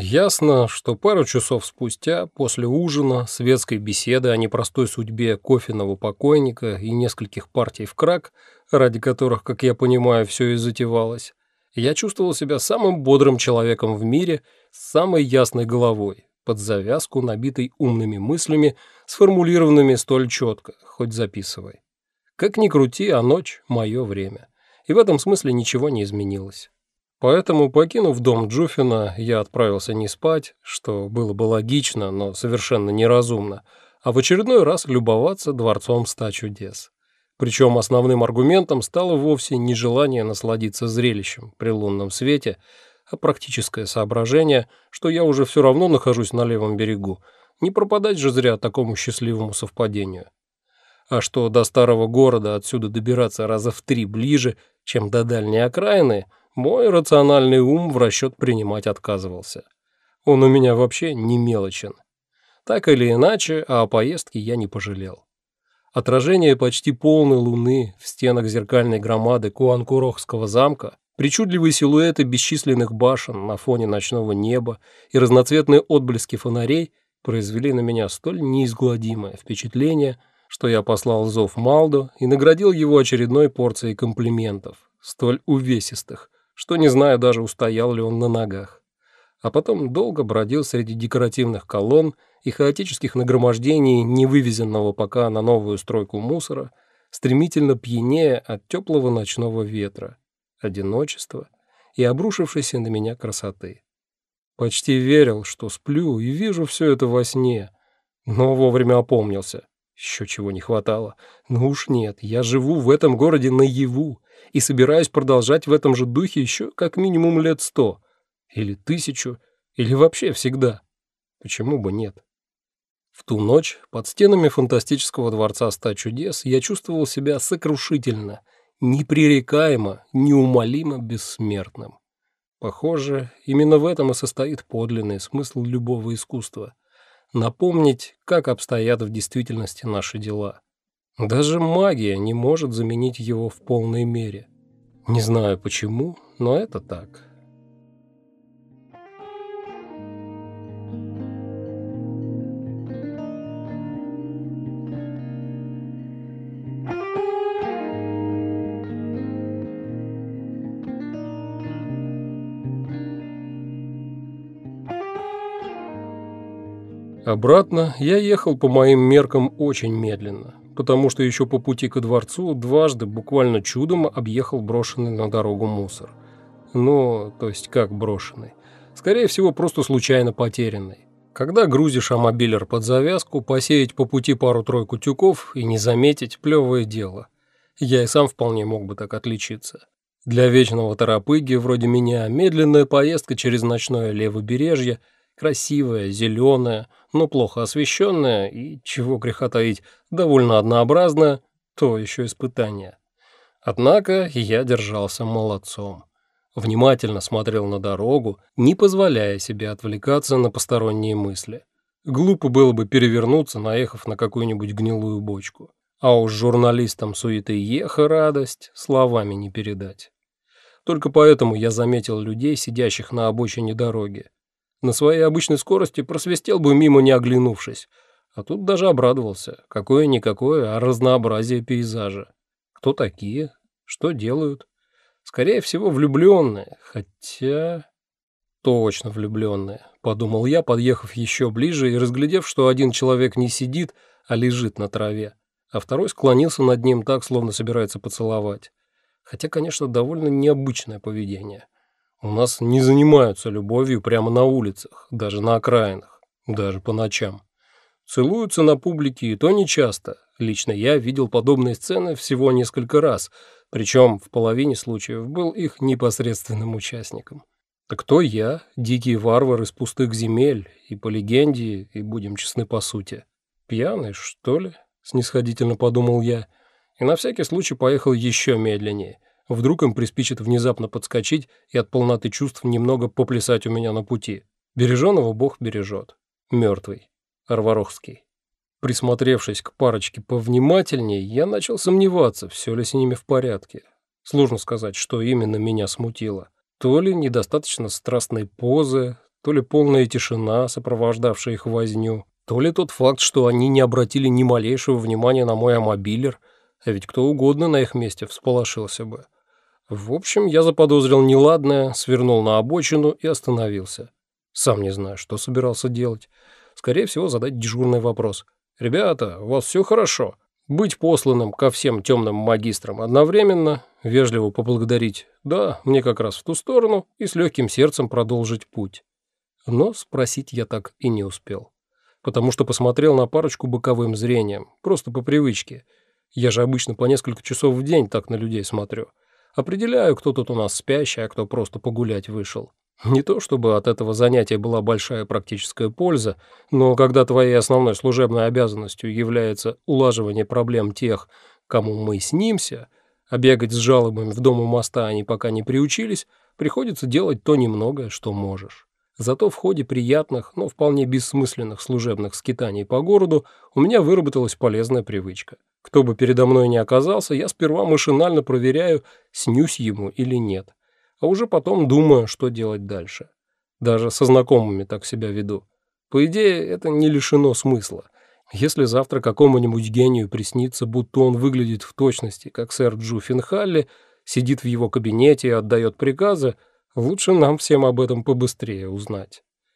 Ясно, что пару часов спустя, после ужина, светской беседы о непростой судьбе кофейного покойника и нескольких партий в крак, ради которых, как я понимаю, все и затевалось, я чувствовал себя самым бодрым человеком в мире с самой ясной головой, под завязку, набитой умными мыслями, сформулированными столь четко, хоть записывай. Как ни крути, а ночь – мое время. И в этом смысле ничего не изменилось. Поэтому, покинув дом Джуфина, я отправился не спать, что было бы логично, но совершенно неразумно, а в очередной раз любоваться дворцом ста чудес. Причем основным аргументом стало вовсе не желание насладиться зрелищем при лунном свете, а практическое соображение, что я уже все равно нахожусь на левом берегу, не пропадать же зря такому счастливому совпадению. А что до старого города отсюда добираться раза в три ближе, чем до дальней окраины – мой рациональный ум в расчет принимать отказывался. Он у меня вообще не мелочен. Так или иначе, а о поездке я не пожалел. Отражение почти полной луны в стенах зеркальной громады Куанкурохского замка, причудливые силуэты бесчисленных башен на фоне ночного неба и разноцветные отблески фонарей произвели на меня столь неизгладимое впечатление, что я послал зов Малду и наградил его очередной порцией комплиментов, столь увесистых, что не знаю даже, устоял ли он на ногах. А потом долго бродил среди декоративных колонн и хаотических нагромождений невывезенного пока на новую стройку мусора, стремительно пьянее от теплого ночного ветра, одиночества и обрушившейся на меня красоты. Почти верил, что сплю и вижу все это во сне, но вовремя опомнился. Еще чего не хватало. Ну уж нет, я живу в этом городе наяву, и собираюсь продолжать в этом же духе еще как минимум лет сто, или тысячу, или вообще всегда. Почему бы нет? В ту ночь под стенами фантастического дворца ста чудес я чувствовал себя сокрушительно, непререкаемо, неумолимо бессмертным. Похоже, именно в этом и состоит подлинный смысл любого искусства — напомнить, как обстоят в действительности наши дела. Даже магия не может заменить его в полной мере. Не знаю почему, но это так. Обратно я ехал по моим меркам очень медленно потому что еще по пути ко дворцу дважды буквально чудом объехал брошенный на дорогу мусор. Ну, то есть как брошенный? Скорее всего, просто случайно потерянный. Когда грузишь амобилер под завязку, посеять по пути пару-тройку тюков и не заметить – плевое дело. Я и сам вполне мог бы так отличиться. Для вечного торопыги, вроде меня, медленная поездка через ночное левобережье – красивая, зеленая, но плохо освещенная и, чего греха таить, довольно однообразная, то еще испытание. Однако я держался молодцом. Внимательно смотрел на дорогу, не позволяя себе отвлекаться на посторонние мысли. Глупо было бы перевернуться, наехав на какую-нибудь гнилую бочку. А уж журналистам суеты еха радость словами не передать. Только поэтому я заметил людей, сидящих на обочине дороги. На своей обычной скорости просвистел бы мимо, не оглянувшись. А тут даже обрадовался. Какое-никакое, а разнообразие пейзажа. Кто такие? Что делают? Скорее всего, влюбленные. Хотя... Точно влюбленные, подумал я, подъехав еще ближе и разглядев, что один человек не сидит, а лежит на траве, а второй склонился над ним так, словно собирается поцеловать. Хотя, конечно, довольно необычное поведение. У нас не занимаются любовью прямо на улицах, даже на окраинах, даже по ночам. Целуются на публике и то нечасто. Лично я видел подобные сцены всего несколько раз, причем в половине случаев был их непосредственным участником. Так кто я, дикий варвар из пустых земель, и по легенде, и будем честны по сути? Пьяный, что ли? Снисходительно подумал я, и на всякий случай поехал еще медленнее – Вдруг им приспичит внезапно подскочить и от полноты чувств немного поплясать у меня на пути. Береженого Бог бережет. Мертвый. Арварохский. Присмотревшись к парочке повнимательнее, я начал сомневаться, все ли с ними в порядке. Сложно сказать, что именно меня смутило. То ли недостаточно страстной позы, то ли полная тишина, сопровождавшая их возню, то ли тот факт, что они не обратили ни малейшего внимания на мой амобилер, а ведь кто угодно на их месте всполошился бы. В общем, я заподозрил неладное, свернул на обочину и остановился. Сам не знаю, что собирался делать. Скорее всего, задать дежурный вопрос. «Ребята, у вас все хорошо?» Быть посланным ко всем темным магистрам одновременно, вежливо поблагодарить «да, мне как раз в ту сторону» и с легким сердцем продолжить путь. Но спросить я так и не успел. Потому что посмотрел на парочку боковым зрением, просто по привычке. Я же обычно по несколько часов в день так на людей смотрю. Определяю, кто тут у нас спящий, а кто просто погулять вышел. Не то чтобы от этого занятия была большая практическая польза, но когда твоей основной служебной обязанностью является улаживание проблем тех, кому мы снимся, а бегать с жалобами в дом у моста они пока не приучились, приходится делать то немногое, что можешь. Зато в ходе приятных, но вполне бессмысленных служебных скитаний по городу у меня выработалась полезная привычка. Кто бы передо мной ни оказался, я сперва машинально проверяю, снюсь ему или нет а уже потом думаю, что делать дальше. Даже со знакомыми так себя веду. По идее, это не лишено смысла. Если завтра какому-нибудь гению приснится, будто он выглядит в точности, как сэр Джу Финхалли, сидит в его кабинете и отдает приказы, лучше нам всем об этом побыстрее узнать.